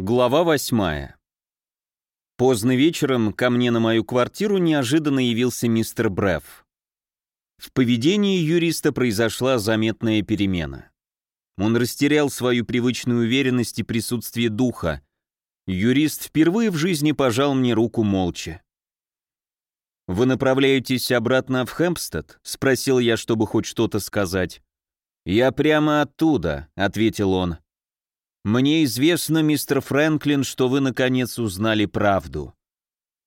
Глава восьмая. Поздно вечером ко мне на мою квартиру неожиданно явился мистер Бреф. В поведении юриста произошла заметная перемена. Он растерял свою привычную уверенность и присутствие духа. Юрист впервые в жизни пожал мне руку молча. «Вы направляетесь обратно в Хэмпстед?» — спросил я, чтобы хоть что-то сказать. «Я прямо оттуда», — ответил он. Мне известно, мистер Фрэнклин, что вы наконец узнали правду.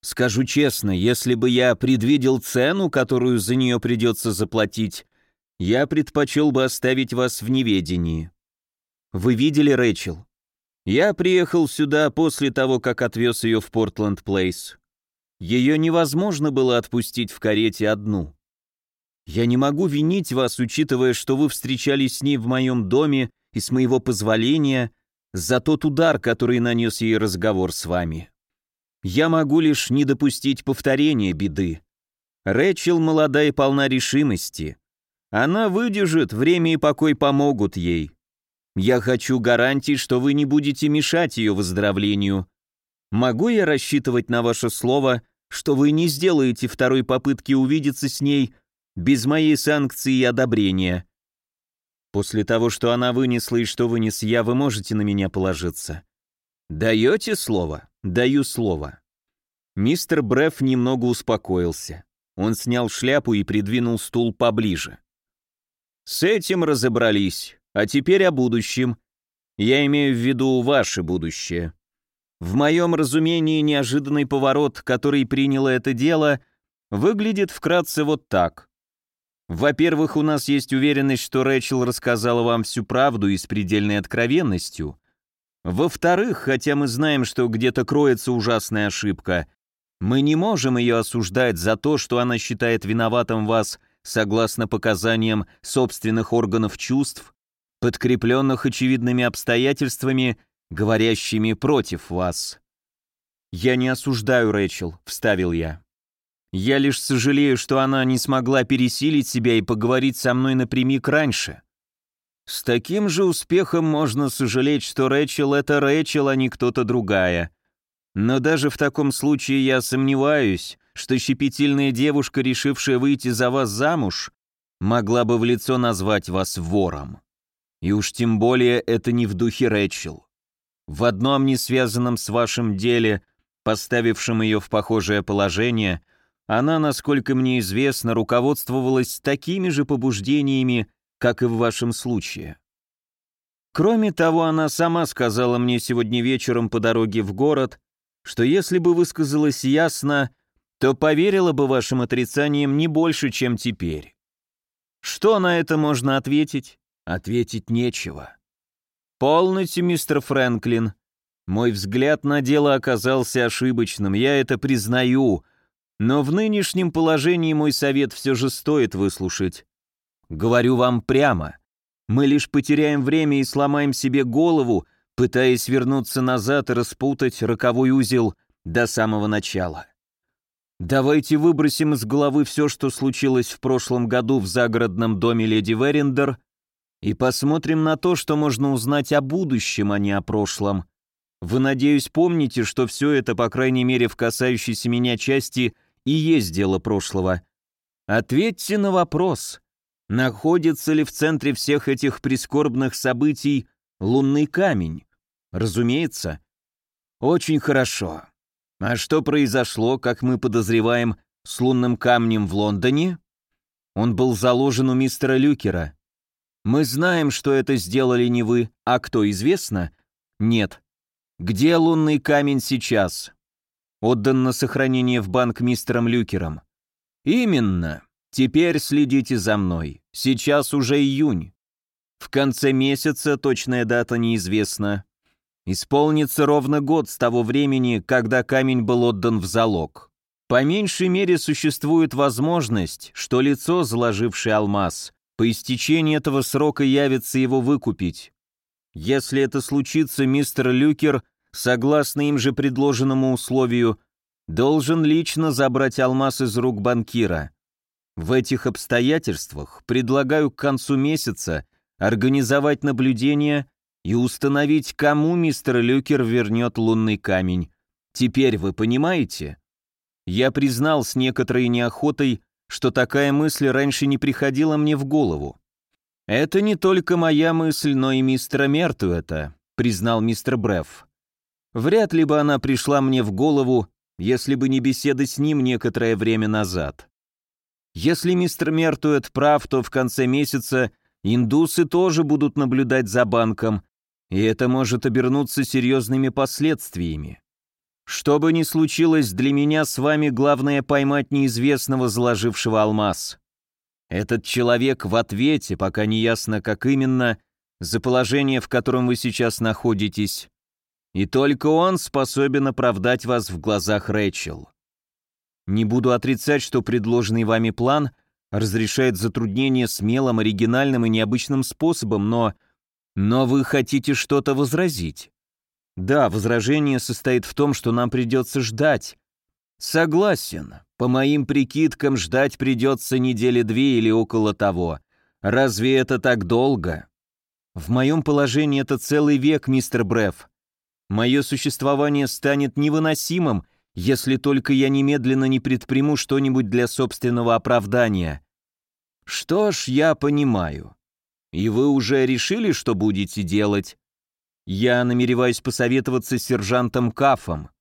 Скажу честно, если бы я предвидел цену, которую за нее придется заплатить, я предпочел бы оставить вас в неведении. Вы видели Рэйчел? Я приехал сюда после того, как отвез ее в Портленд-Плейс. Ее невозможно было отпустить в карете одну. Я не могу винить вас, учитывая, что вы встречались с ней в моем доме и с моего позволения за тот удар, который нанес ей разговор с вами. Я могу лишь не допустить повторения беды. Рэчел молода и полна решимости. Она выдержит, время и покой помогут ей. Я хочу гарантий, что вы не будете мешать ее выздоровлению. Могу я рассчитывать на ваше слово, что вы не сделаете второй попытки увидеться с ней без моей санкции и одобрения? После того, что она вынесла и что вынес я, вы можете на меня положиться. Даете слово? Даю слово. Мистер Бреф немного успокоился. Он снял шляпу и придвинул стул поближе. С этим разобрались. А теперь о будущем. Я имею в виду ваше будущее. В моем разумении неожиданный поворот, который приняло это дело, выглядит вкратце вот так. Во-первых, у нас есть уверенность, что Рэчел рассказала вам всю правду и с предельной откровенностью. Во-вторых, хотя мы знаем, что где-то кроется ужасная ошибка, мы не можем ее осуждать за то, что она считает виноватым вас согласно показаниям собственных органов чувств, подкрепленных очевидными обстоятельствами, говорящими против вас. «Я не осуждаю Рэчел», — вставил я. Я лишь сожалею, что она не смогла пересилить себя и поговорить со мной напрямик раньше. С таким же успехом можно сожалеть, что Рэчел — это Рэчел, а не кто-то другая. Но даже в таком случае я сомневаюсь, что щепетильная девушка, решившая выйти за вас замуж, могла бы в лицо назвать вас вором. И уж тем более это не в духе Рэчел. В одном не связанном с вашим деле, поставившем ее в похожее положение, она, насколько мне известно, руководствовалась такими же побуждениями, как и в вашем случае. Кроме того, она сама сказала мне сегодня вечером по дороге в город, что если бы высказалась ясно, то поверила бы вашим отрицаниям не больше, чем теперь. Что на это можно ответить? Ответить нечего. Полностью, мистер Фрэнклин. Мой взгляд на дело оказался ошибочным, я это признаю, но в нынешнем положении мой совет все же стоит выслушать. Говорю вам прямо. Мы лишь потеряем время и сломаем себе голову, пытаясь вернуться назад и распутать роковой узел до самого начала. Давайте выбросим из головы все, что случилось в прошлом году в загородном доме леди Верендер, и посмотрим на то, что можно узнать о будущем, а не о прошлом. Вы, надеюсь, помните, что все это, по крайней мере, в касающейся меня части, и есть дело прошлого. Ответьте на вопрос, находится ли в центре всех этих прискорбных событий лунный камень? Разумеется. Очень хорошо. А что произошло, как мы подозреваем, с лунным камнем в Лондоне? Он был заложен у мистера Люкера. Мы знаем, что это сделали не вы, а кто известно? Нет. Где лунный камень сейчас? Отдан на сохранение в банк мистером Люкером. Именно. Теперь следите за мной. Сейчас уже июнь. В конце месяца, точная дата неизвестна. Исполнится ровно год с того времени, когда камень был отдан в залог. По меньшей мере существует возможность, что лицо, заложившее алмаз, по истечении этого срока явится его выкупить. Если это случится, мистер Люкер согласно им же предложенному условию, должен лично забрать алмаз из рук банкира. В этих обстоятельствах предлагаю к концу месяца организовать наблюдение и установить, кому мистер Люкер вернет лунный камень. Теперь вы понимаете? Я признал с некоторой неохотой, что такая мысль раньше не приходила мне в голову. «Это не только моя мысль, но и мистера Мертуэта», — признал мистер Брефф. «Вряд ли бы она пришла мне в голову, если бы не беседа с ним некоторое время назад. Если мистер Мертуэт прав, то в конце месяца индусы тоже будут наблюдать за банком, и это может обернуться серьезными последствиями. Что бы ни случилось, для меня с вами главное поймать неизвестного, заложившего алмаз. Этот человек в ответе, пока не ясно, как именно, за положение, в котором вы сейчас находитесь. И только он способен оправдать вас в глазах Рэйчел. Не буду отрицать, что предложенный вами план разрешает затруднения смелым, оригинальным и необычным способом, но... Но вы хотите что-то возразить? Да, возражение состоит в том, что нам придется ждать. Согласен. По моим прикидкам, ждать придется недели две или около того. Разве это так долго? В моем положении это целый век, мистер Бреф. Мое существование станет невыносимым, если только я немедленно не предприму что-нибудь для собственного оправдания. Что ж, я понимаю. И вы уже решили, что будете делать? Я намереваюсь посоветоваться с сержантом Кафом.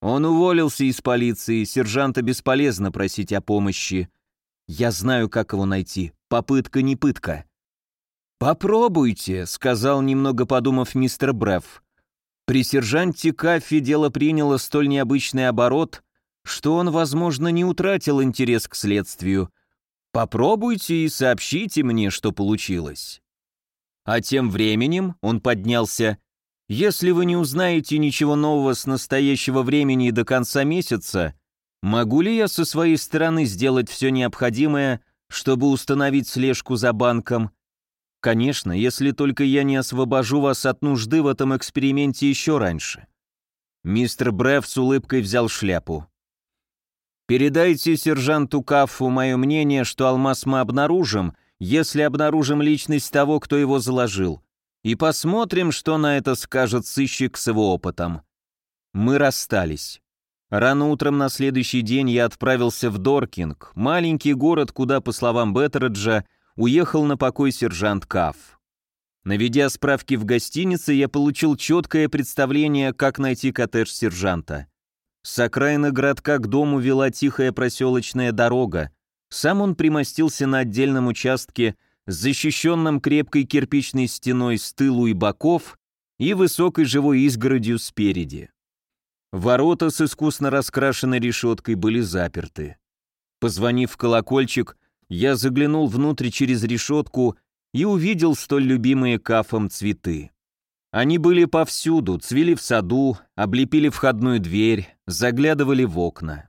Он уволился из полиции, сержанта бесполезно просить о помощи. Я знаю, как его найти. Попытка не пытка. «Попробуйте», — сказал, немного подумав мистер Брефф. При сержанте Каффи дело приняло столь необычный оборот, что он, возможно, не утратил интерес к следствию. Попробуйте и сообщите мне, что получилось. А тем временем он поднялся. Если вы не узнаете ничего нового с настоящего времени до конца месяца, могу ли я со своей стороны сделать все необходимое, чтобы установить слежку за банком? Конечно, если только я не освобожу вас от нужды в этом эксперименте еще раньше. Мистер Бреф с улыбкой взял шляпу. Передайте сержанту Каффу мое мнение, что алмаз мы обнаружим, если обнаружим личность того, кто его заложил, и посмотрим, что на это скажет сыщик с его опытом. Мы расстались. Рано утром на следующий день я отправился в Доркинг, маленький город, куда, по словам Беттереджа, уехал на покой сержант Каф. Наведя справки в гостинице, я получил четкое представление, как найти коттедж сержанта. С окраины городка к дому вела тихая проселочная дорога. Сам он примостился на отдельном участке, защищенном крепкой кирпичной стеной с тылу и боков и высокой живой изгородью спереди. Ворота с искусно раскрашенной решеткой были заперты. Позвонив в колокольчик, я заглянул внутрь через решетку и увидел столь любимые кафом цветы. Они были повсюду, цвели в саду, облепили входную дверь, заглядывали в окна.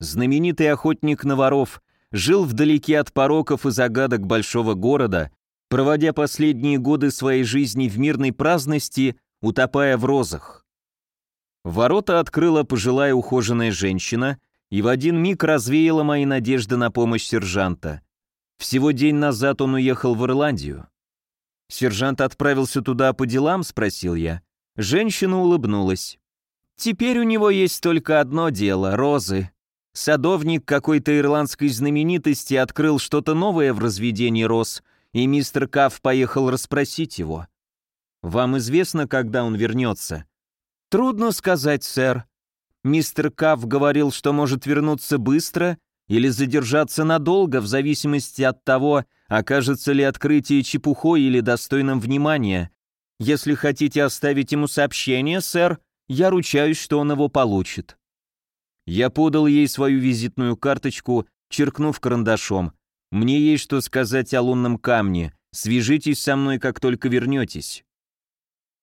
Знаменитый охотник на воров жил вдалеке от пороков и загадок большого города, проводя последние годы своей жизни в мирной праздности, утопая в розах. Ворота открыла пожилая ухоженная женщина и в один миг развеяла мои надежды на помощь сержанта. Всего день назад он уехал в Ирландию. «Сержант отправился туда по делам?» — спросил я. Женщина улыбнулась. «Теперь у него есть только одно дело — розы. Садовник какой-то ирландской знаменитости открыл что-то новое в разведении роз, и мистер Каф поехал расспросить его. Вам известно, когда он вернется?» «Трудно сказать, сэр. Мистер Каф говорил, что может вернуться быстро или задержаться надолго, в зависимости от того, окажется ли открытие чепухой или достойным внимания. Если хотите оставить ему сообщение, сэр, я ручаюсь, что он его получит». Я подал ей свою визитную карточку, черкнув карандашом. «Мне есть что сказать о лунном камне. Свяжитесь со мной, как только вернетесь».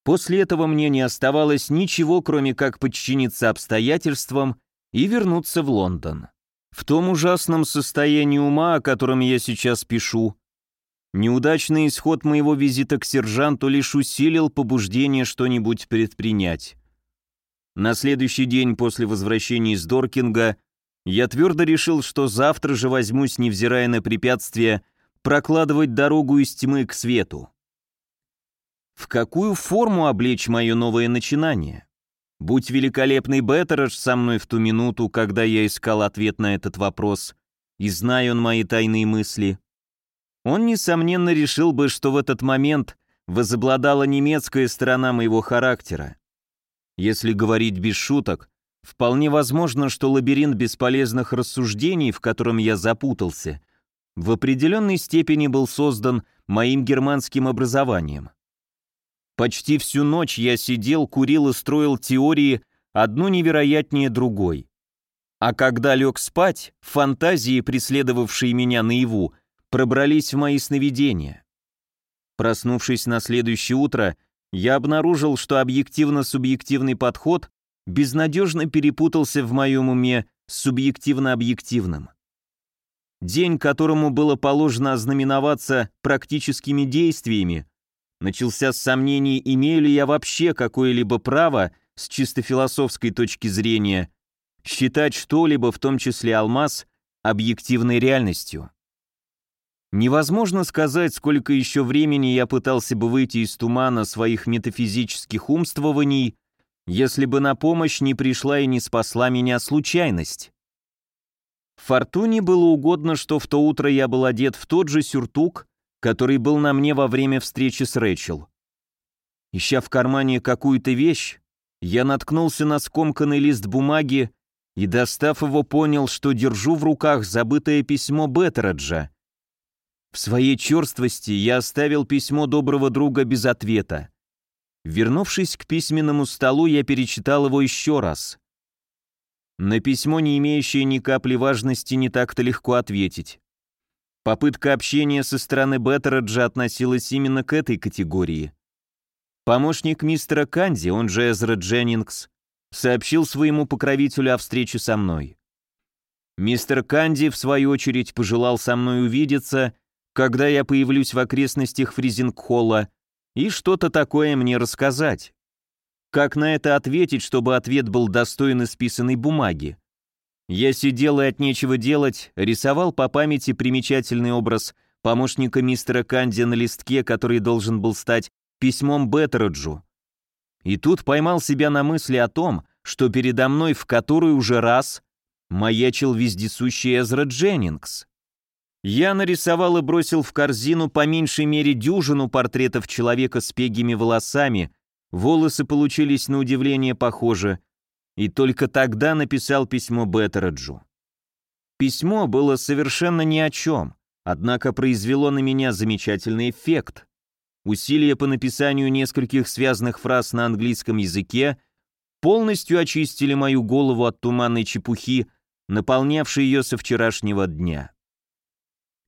После этого мне не оставалось ничего, кроме как подчиниться обстоятельствам и вернуться в Лондон. В том ужасном состоянии ума, о котором я сейчас пишу, неудачный исход моего визита к сержанту лишь усилил побуждение что-нибудь предпринять. На следующий день после возвращения из Доркинга я твердо решил, что завтра же возьмусь, невзирая на препятствия, прокладывать дорогу из тьмы к свету. В какую форму облечь мое новое начинание? Будь великолепный Беттередж со мной в ту минуту, когда я искал ответ на этот вопрос, и зная он мои тайные мысли, он, несомненно, решил бы, что в этот момент возобладала немецкая сторона моего характера. Если говорить без шуток, вполне возможно, что лабиринт бесполезных рассуждений, в котором я запутался, в определенной степени был создан моим германским образованием. Почти всю ночь я сидел, курил и строил теории, одну невероятнее другой. А когда лег спать, фантазии, преследовавшие меня наяву, пробрались в мои сновидения. Проснувшись на следующее утро, я обнаружил, что объективно-субъективный подход безнадежно перепутался в моем уме с субъективно-объективным. День, которому было положено ознаменоваться практическими действиями, начался с сомнений, имею ли я вообще какое-либо право с чисто философской точки зрения считать что-либо, в том числе алмаз, объективной реальностью. Невозможно сказать, сколько еще времени я пытался бы выйти из тумана своих метафизических умствований, если бы на помощь не пришла и не спасла меня случайность. Фортуне было угодно, что в то утро я был одет в тот же сюртук, который был на мне во время встречи с Рэчел. Ища в кармане какую-то вещь, я наткнулся на скомканный лист бумаги и, достав его, понял, что держу в руках забытое письмо Беттераджа. В своей черствости я оставил письмо доброго друга без ответа. Вернувшись к письменному столу, я перечитал его еще раз. На письмо, не имеющее ни капли важности, не так-то легко ответить. Попытка общения со стороны Беттераджа относилась именно к этой категории. Помощник мистера Канди, он же Эзра Дженнингс, сообщил своему покровителю о встрече со мной. Мистер Канди, в свою очередь, пожелал со мной увидеться, когда я появлюсь в окрестностях Фризинг-Холла, и что-то такое мне рассказать. Как на это ответить, чтобы ответ был достоин исписанной бумаги? Я сидел и от нечего делать, рисовал по памяти примечательный образ помощника мистера Канди на листке, который должен был стать письмом Беттераджу. И тут поймал себя на мысли о том, что передо мной в который уже раз маячил вездесущий Эзра Дженнингс. Я нарисовал и бросил в корзину по меньшей мере дюжину портретов человека с пегими волосами, волосы получились на удивление похожи, и только тогда написал письмо Беттераджу. Письмо было совершенно ни о чем, однако произвело на меня замечательный эффект. Усилия по написанию нескольких связанных фраз на английском языке полностью очистили мою голову от туманной чепухи, наполнявшей ее со вчерашнего дня.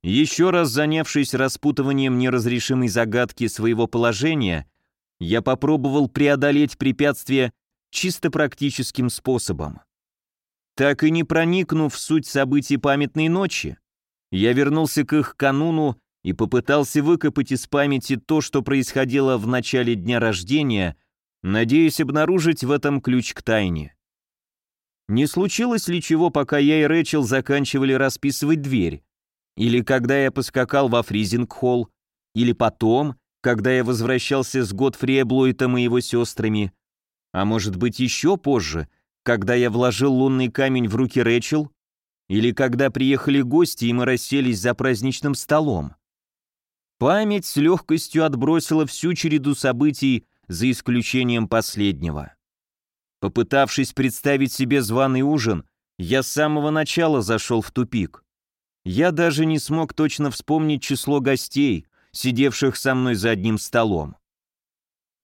Еще раз занявшись распутыванием неразрешимой загадки своего положения, я попробовал преодолеть препятствие чисто практическим способом. Так и не проникнув в суть событий памятной ночи, я вернулся к их кануну и попытался выкопать из памяти то, что происходило в начале дня рождения, надеясь обнаружить в этом ключ к тайне. Не случилось ли чего, пока я и Рэчел заканчивали расписывать дверь? Или когда я поскакал во фризинг-холл, или потом, когда я возвращался с Готфри Блойтом и его сестрами, а может быть еще позже, когда я вложил лунный камень в руки Рэчел, или когда приехали гости и мы расселись за праздничным столом. Память с легкостью отбросила всю череду событий, за исключением последнего. Попытавшись представить себе званый ужин, я с самого начала зашел в тупик. Я даже не смог точно вспомнить число гостей, сидевших со мной за одним столом.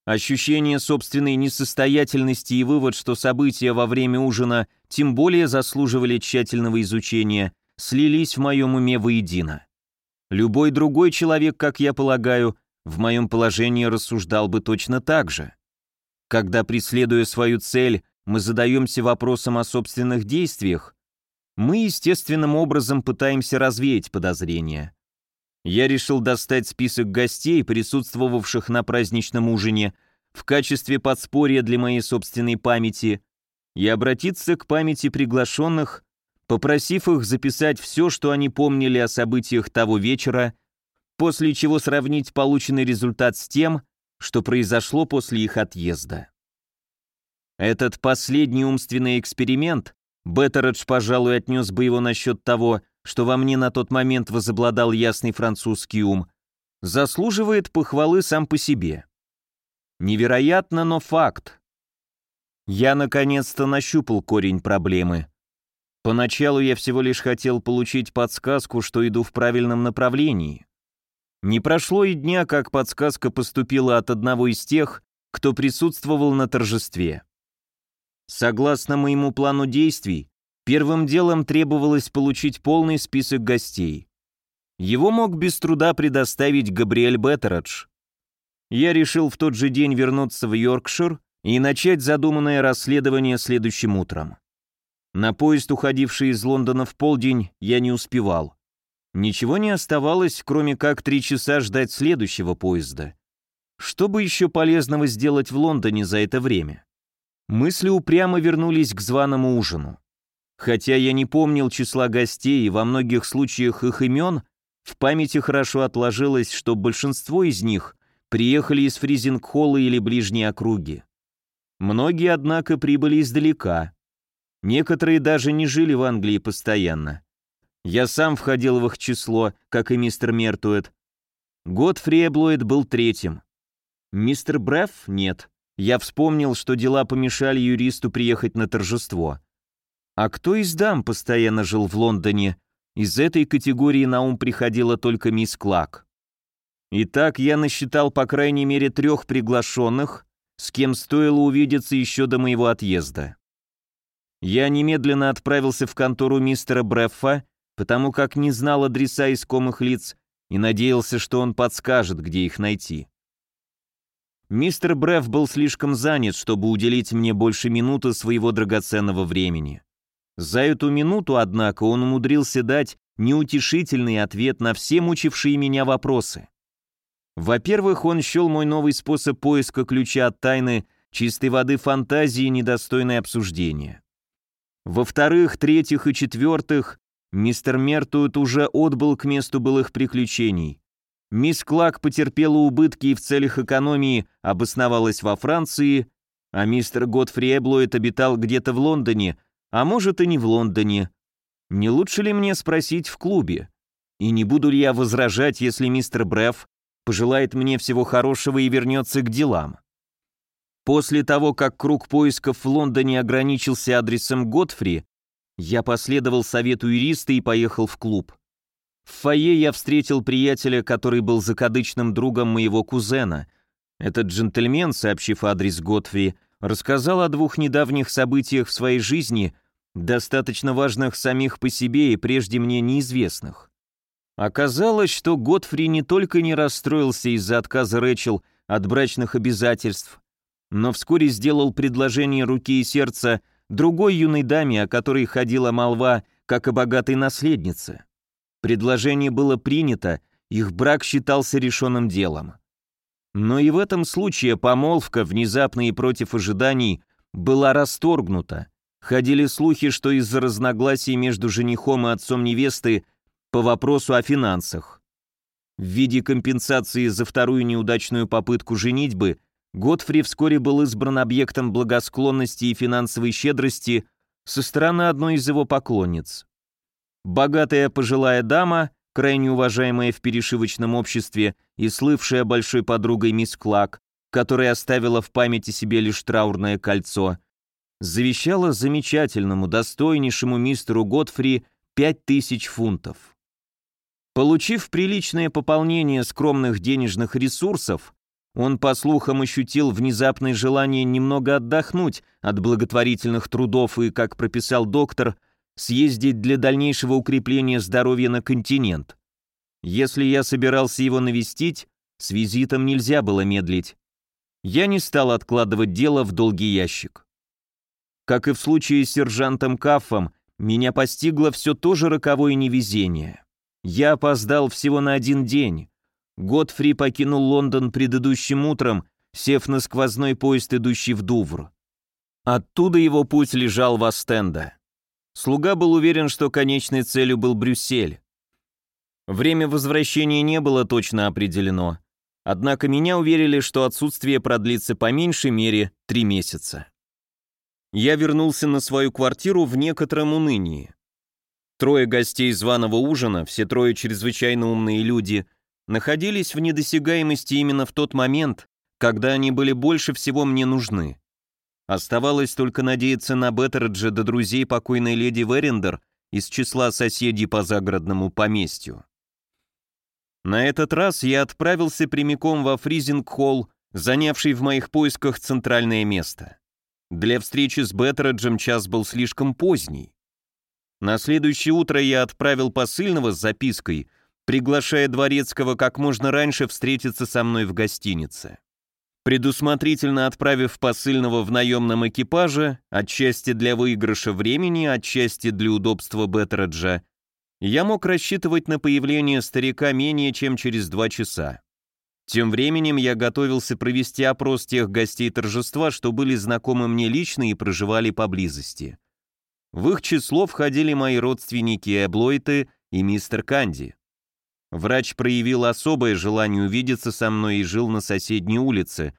Ощущение собственной несостоятельности и вывод, что события во время ужина тем более заслуживали тщательного изучения, слились в моем уме воедино. Любой другой человек, как я полагаю, в моем положении рассуждал бы точно так же. Когда, преследуя свою цель, мы задаемся вопросом о собственных действиях, мы естественным образом пытаемся развеять подозрения. Я решил достать список гостей, присутствовавших на праздничном ужине, в качестве подспорья для моей собственной памяти, и обратиться к памяти приглашенных, попросив их записать все, что они помнили о событиях того вечера, после чего сравнить полученный результат с тем, что произошло после их отъезда. Этот последний умственный эксперимент Беттередж, пожалуй, отнес бы его насчет того, что во мне на тот момент возобладал ясный французский ум, заслуживает похвалы сам по себе. Невероятно, но факт. Я наконец-то нащупал корень проблемы. Поначалу я всего лишь хотел получить подсказку, что иду в правильном направлении. Не прошло и дня, как подсказка поступила от одного из тех, кто присутствовал на торжестве. Согласно моему плану действий, первым делом требовалось получить полный список гостей. Его мог без труда предоставить Габриэль Беттередж. Я решил в тот же день вернуться в Йоркшир и начать задуманное расследование следующим утром. На поезд, уходивший из Лондона в полдень, я не успевал. Ничего не оставалось, кроме как три часа ждать следующего поезда. Что бы еще полезного сделать в Лондоне за это время? Мысли упрямо вернулись к званому ужину. Хотя я не помнил числа гостей и во многих случаях их имен, в памяти хорошо отложилось, что большинство из них приехали из Фризинг-холла или ближней округи. Многие, однако, прибыли издалека. Некоторые даже не жили в Англии постоянно. Я сам входил в их число, как и мистер Мертуэт. Годфри Эблоид был третьим. Мистер Бреф — нет. Я вспомнил, что дела помешали юристу приехать на торжество. А кто из дам постоянно жил в Лондоне? Из этой категории на ум приходила только мисс Клак. Итак, я насчитал по крайней мере трех приглашенных, с кем стоило увидеться еще до моего отъезда. Я немедленно отправился в контору мистера Бреффа, потому как не знал адреса искомых лиц и надеялся, что он подскажет, где их найти. Мистер Бреф был слишком занят, чтобы уделить мне больше минуты своего драгоценного времени. За эту минуту, однако, он умудрился дать неутешительный ответ на все мучившие меня вопросы. Во-первых, он счел мой новый способ поиска ключа от тайны чистой воды фантазии, недостойной обсуждения. Во-вторых, третьих и четвертых, мистер Мертует уже отбыл к месту былых приключений. Мисс Клак потерпела убытки и в целях экономии обосновалась во Франции, а мистер Готфри Эблоид обитал где-то в Лондоне, а может и не в Лондоне. Не лучше ли мне спросить в клубе? И не буду ли я возражать, если мистер Бреф пожелает мне всего хорошего и вернется к делам? После того, как круг поисков в Лондоне ограничился адресом Готфри, я последовал совету юриста и поехал в клуб. В фойе я встретил приятеля, который был закадычным другом моего кузена. Этот джентльмен, сообщив адрес Готфри, рассказал о двух недавних событиях в своей жизни, достаточно важных самих по себе и прежде мне неизвестных. Оказалось, что Готфри не только не расстроился из-за отказа Рэчел от брачных обязательств, но вскоре сделал предложение руки и сердца другой юной даме, о которой ходила молва, как о богатой наследнице. Предложение было принято, их брак считался решенным делом. Но и в этом случае помолвка, внезапно и против ожиданий, была расторгнута. Ходили слухи, что из-за разногласий между женихом и отцом невесты по вопросу о финансах. В виде компенсации за вторую неудачную попытку женитьбы Готфри вскоре был избран объектом благосклонности и финансовой щедрости со стороны одной из его поклонниц. Богатая пожилая дама, крайне уважаемая в перешивочном обществе и слывшая большой подругой мисс Клак, которая оставила в памяти себе лишь траурное кольцо, завещала замечательному, достойнейшему мистеру Готфри пять тысяч фунтов. Получив приличное пополнение скромных денежных ресурсов, он, по слухам, ощутил внезапное желание немного отдохнуть от благотворительных трудов и, как прописал доктор, съездить для дальнейшего укрепления здоровья на континент. Если я собирался его навестить, с визитом нельзя было медлить. Я не стал откладывать дело в долгий ящик. Как и в случае с сержантом Каффом, меня постигло все то же роковое невезение. Я опоздал всего на один день. Годфри покинул Лондон предыдущим утром, сев на сквозной поезд, идущий в Дувр. Оттуда его путь лежал в Астенда. Слуга был уверен, что конечной целью был Брюссель. Время возвращения не было точно определено. Однако меня уверили, что отсутствие продлится по меньшей мере три месяца. Я вернулся на свою квартиру в некотором унынии. Трое гостей званого ужина, все трое чрезвычайно умные люди, находились в недосягаемости именно в тот момент, когда они были больше всего мне нужны. Оставалось только надеяться на Беттереджа да друзей покойной леди Вериндер из числа соседей по загородному поместью. На этот раз я отправился прямиком во Фризинг-холл, занявший в моих поисках центральное место. Для встречи с Беттереджем час был слишком поздний. На следующее утро я отправил посыльного с запиской, приглашая Дворецкого как можно раньше встретиться со мной в гостинице. Предусмотрительно отправив посыльного в наемном экипаже, отчасти для выигрыша времени, отчасти для удобства Беттeraджа, я мог рассчитывать на появление старика менее чем через два часа. Тем временем я готовился провести опрос тех гостей торжества, что были знакомы мне лично и проживали поблизости. В их число входили мои родственники Эблойты и мистер Канди. Врач проявил особое желание увидеться со мной и жил на соседней улице,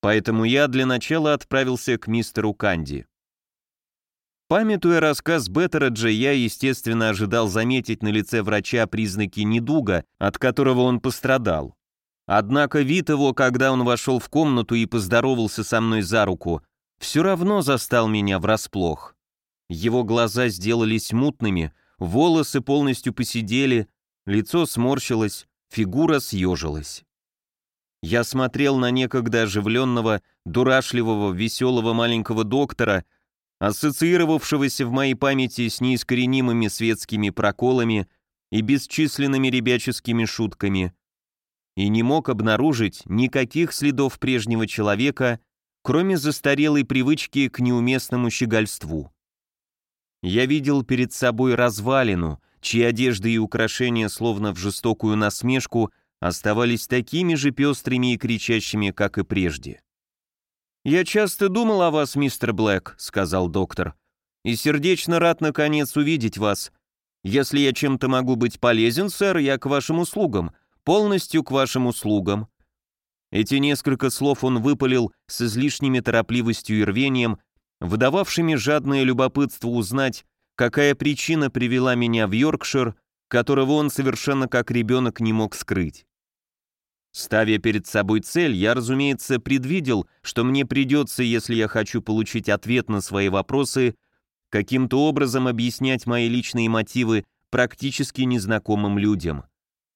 поэтому я для начала отправился к мистеру Канди. Памятуя рассказ Беттераджа, я, естественно, ожидал заметить на лице врача признаки недуга, от которого он пострадал. Однако вид его, когда он вошел в комнату и поздоровался со мной за руку, все равно застал меня врасплох. Его глаза сделались мутными, волосы полностью посидели, лицо сморщилось, фигура съежилась. Я смотрел на некогда оживленного, дурашливого, веселого маленького доктора, ассоциировавшегося в моей памяти с неискоренимыми светскими проколами и бесчисленными ребяческими шутками, и не мог обнаружить никаких следов прежнего человека, кроме застарелой привычки к неуместному щегольству. Я видел перед собой развалину, чьи одежды и украшения, словно в жестокую насмешку, оставались такими же пестрыми и кричащими, как и прежде. «Я часто думал о вас, мистер Блэк», — сказал доктор, «и сердечно рад, наконец, увидеть вас. Если я чем-то могу быть полезен, сэр, я к вашим услугам, полностью к вашим услугам». Эти несколько слов он выпалил с излишними торопливостью и рвением, выдававшими жадное любопытство узнать, какая причина привела меня в Йоркшир, которого он совершенно как ребенок не мог скрыть. Ставя перед собой цель, я, разумеется, предвидел, что мне придется, если я хочу получить ответ на свои вопросы, каким-то образом объяснять мои личные мотивы практически незнакомым людям.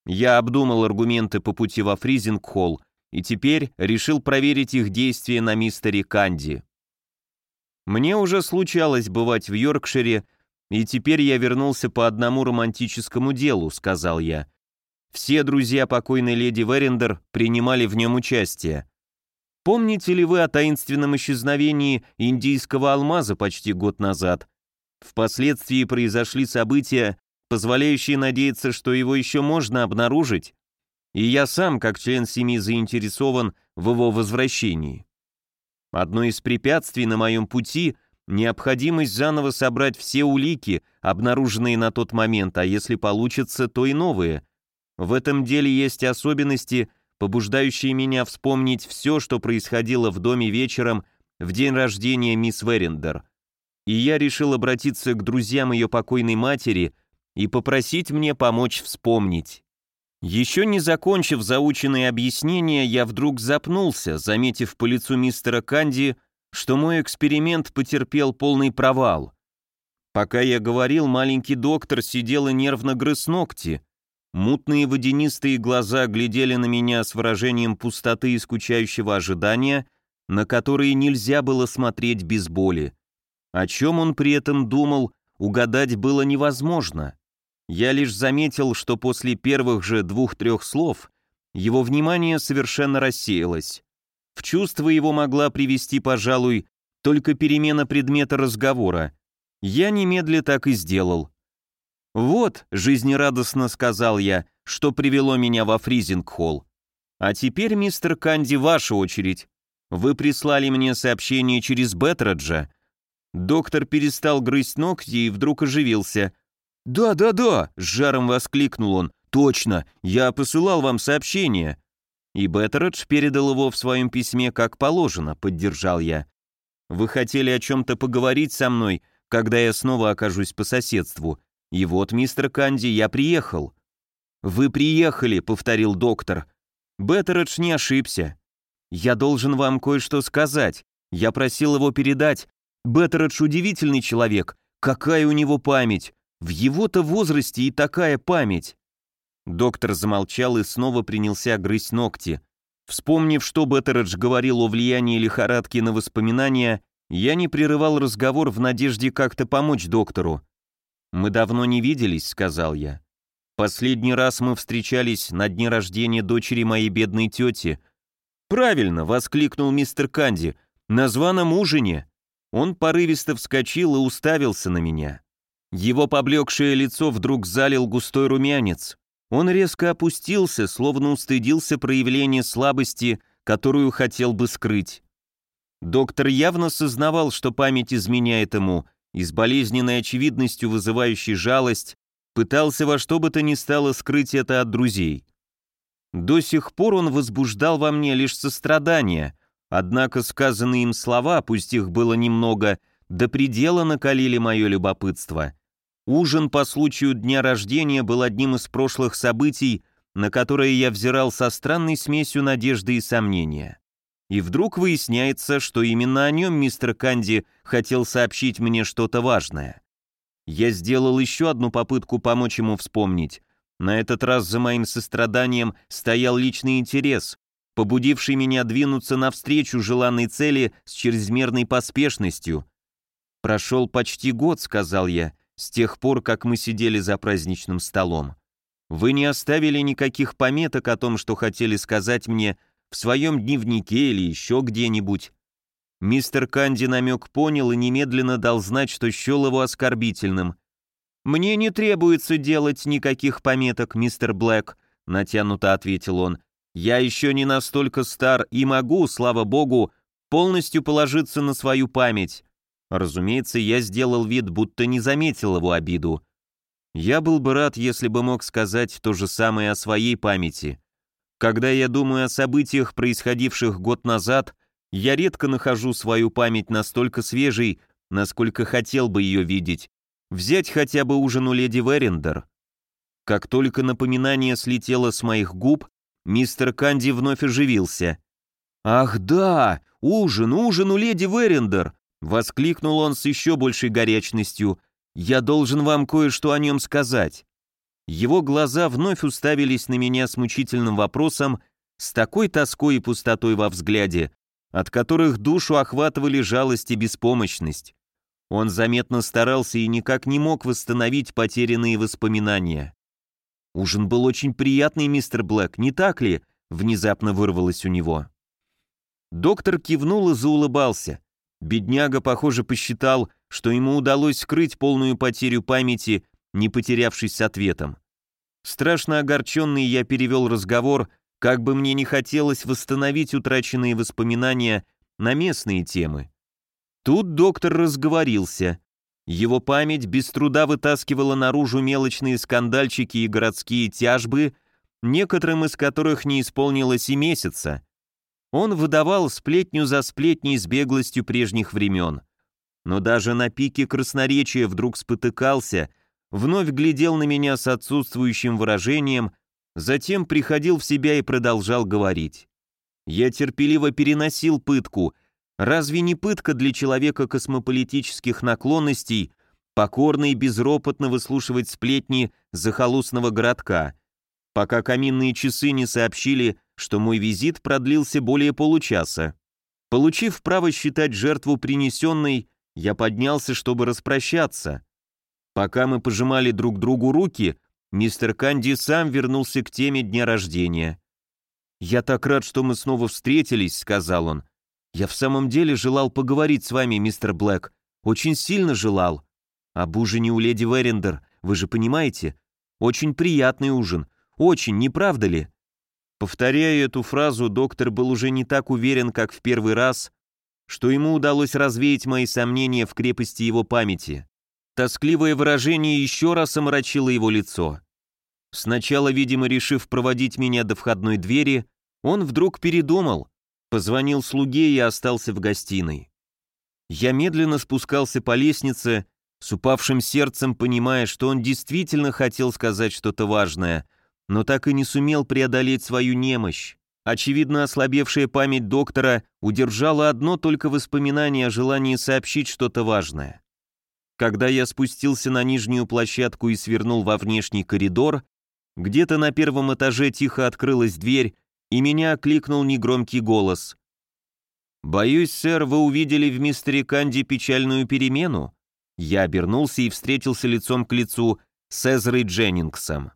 Я обдумал аргументы по пути во Фризинг-холл и теперь решил проверить их действия на мистере Канди. Мне уже случалось бывать в Йоркшире, и теперь я вернулся по одному романтическому делу, сказал я. Все друзья покойной леди Вериндер принимали в нем участие. Помните ли вы о таинственном исчезновении индийского алмаза почти год назад? Впоследствии произошли события, позволяющие надеяться, что его еще можно обнаружить, и я сам, как член семьи, заинтересован в его возвращении. Одно из препятствий на моем пути — необходимость заново собрать все улики, обнаруженные на тот момент, а если получится, то и новые. В этом деле есть особенности, побуждающие меня вспомнить все, что происходило в доме вечером в день рождения мисс Верендер. И я решил обратиться к друзьям ее покойной матери и попросить мне помочь вспомнить. Еще не закончив заученные объяснения, я вдруг запнулся, заметив по лицу мистера Канди, что мой эксперимент потерпел полный провал. Пока я говорил, маленький доктор сидел и нервно грыз ногти. Мутные водянистые глаза глядели на меня с выражением пустоты и скучающего ожидания, на которые нельзя было смотреть без боли. О чем он при этом думал, угадать было невозможно. Я лишь заметил, что после первых же двух-трех слов его внимание совершенно рассеялось. В чувство его могла привести, пожалуй, только перемена предмета разговора. Я немедля так и сделал. «Вот», — жизнерадостно сказал я, — «что привело меня во Фризинг-холл. А теперь, мистер Канди, ваша очередь. Вы прислали мне сообщение через Беттраджа». Доктор перестал грызть ногти и вдруг оживился. «Да, да, да!» — с жаром воскликнул он. «Точно! Я посылал вам сообщение!» И Беттередж передал его в своем письме как положено, поддержал я. Вы хотели о чем-то поговорить со мной, когда я снова окажусь по соседству. И вот, мистер Канди, я приехал. Вы приехали, повторил доктор. Беттередж не ошибся. Я должен вам кое-что сказать. Я просил его передать. Беттередж удивительный человек. Какая у него память. В его-то возрасте и такая память. Доктор замолчал и снова принялся грызть ногти. Вспомнив, что Беттередж говорил о влиянии лихорадки на воспоминания, я не прерывал разговор в надежде как-то помочь доктору. «Мы давно не виделись», — сказал я. «Последний раз мы встречались на дне рождения дочери моей бедной тети». «Правильно!» — воскликнул мистер Канди. «На званом ужине!» Он порывисто вскочил и уставился на меня. Его поблекшее лицо вдруг залил густой румянец. Он резко опустился, словно устыдился проявления слабости, которую хотел бы скрыть. Доктор явно сознавал, что память изменяет ему, и с болезненной очевидностью вызывающей жалость, пытался во что бы то ни стало скрыть это от друзей. До сих пор он возбуждал во мне лишь сострадание, однако сказанные им слова, пусть их было немного, до предела накалили мое любопытство. Ужин по случаю дня рождения был одним из прошлых событий, на которые я взирал со странной смесью надежды и сомнения. И вдруг выясняется, что именно о нем мистер Канди хотел сообщить мне что-то важное. Я сделал еще одну попытку помочь ему вспомнить. На этот раз за моим состраданием стоял личный интерес, побудивший меня двинуться навстречу желанной цели с чрезмерной поспешностью. «Прошел почти год», — сказал я, с тех пор, как мы сидели за праздничным столом. Вы не оставили никаких пометок о том, что хотели сказать мне в своем дневнике или еще где-нибудь. Мистер Канди намек понял и немедленно дал знать, что счел его оскорбительным. «Мне не требуется делать никаких пометок, мистер Блэк», — натянуто ответил он. «Я еще не настолько стар и могу, слава богу, полностью положиться на свою память. Разумеется, я сделал вид, будто не заметил его обиду. Я был бы рад, если бы мог сказать то же самое о своей памяти. Когда я думаю о событиях, происходивших год назад, я редко нахожу свою память настолько свежей, насколько хотел бы ее видеть. Взять хотя бы ужин у леди Верендер. Как только напоминание слетело с моих губ, мистер Канди вновь оживился. «Ах да, ужин, ужин у леди Верендер! Воскликнул он с еще большей горячностью. «Я должен вам кое-что о нем сказать». Его глаза вновь уставились на меня с мучительным вопросом, с такой тоской и пустотой во взгляде, от которых душу охватывали жалость и беспомощность. Он заметно старался и никак не мог восстановить потерянные воспоминания. «Ужин был очень приятный, мистер Блэк, не так ли?» внезапно вырвалось у него. Доктор кивнул и заулыбался. Бедняга, похоже, посчитал, что ему удалось скрыть полную потерю памяти, не потерявшись с ответом. Страшно огорченный я перевел разговор, как бы мне не хотелось восстановить утраченные воспоминания на местные темы. Тут доктор разговорился. Его память без труда вытаскивала наружу мелочные скандальчики и городские тяжбы, некоторым из которых не исполнилось и месяца. Он выдавал сплетню за сплетней с беглостью прежних времен. Но даже на пике красноречия вдруг спотыкался, вновь глядел на меня с отсутствующим выражением, затем приходил в себя и продолжал говорить. Я терпеливо переносил пытку. Разве не пытка для человека космополитических наклонностей покорно и безропотно выслушивать сплетни захолустного городка, пока каминные часы не сообщили, что мой визит продлился более получаса. Получив право считать жертву принесенной, я поднялся, чтобы распрощаться. Пока мы пожимали друг другу руки, мистер Канди сам вернулся к теме дня рождения. «Я так рад, что мы снова встретились», — сказал он. «Я в самом деле желал поговорить с вами, мистер Блэк. Очень сильно желал. Об ужине у леди Верендер, вы же понимаете? Очень приятный ужин. Очень, не правда ли?» Повторяя эту фразу, доктор был уже не так уверен, как в первый раз, что ему удалось развеять мои сомнения в крепости его памяти. Тоскливое выражение еще раз омрачило его лицо. Сначала, видимо, решив проводить меня до входной двери, Он вдруг передумал, позвонил слуге и остался в гостиной. Я медленно спускался по лестнице, с упавшим сердцем понимая, что он действительно хотел сказать что-то важное, но так и не сумел преодолеть свою немощь. Очевидно, ослабевшая память доктора удержала одно только воспоминание о желании сообщить что-то важное. Когда я спустился на нижнюю площадку и свернул во внешний коридор, где-то на первом этаже тихо открылась дверь, и меня окликнул негромкий голос. «Боюсь, сэр, вы увидели в мистере Канди печальную перемену?» Я обернулся и встретился лицом к лицу с Эзрой Дженнингсом.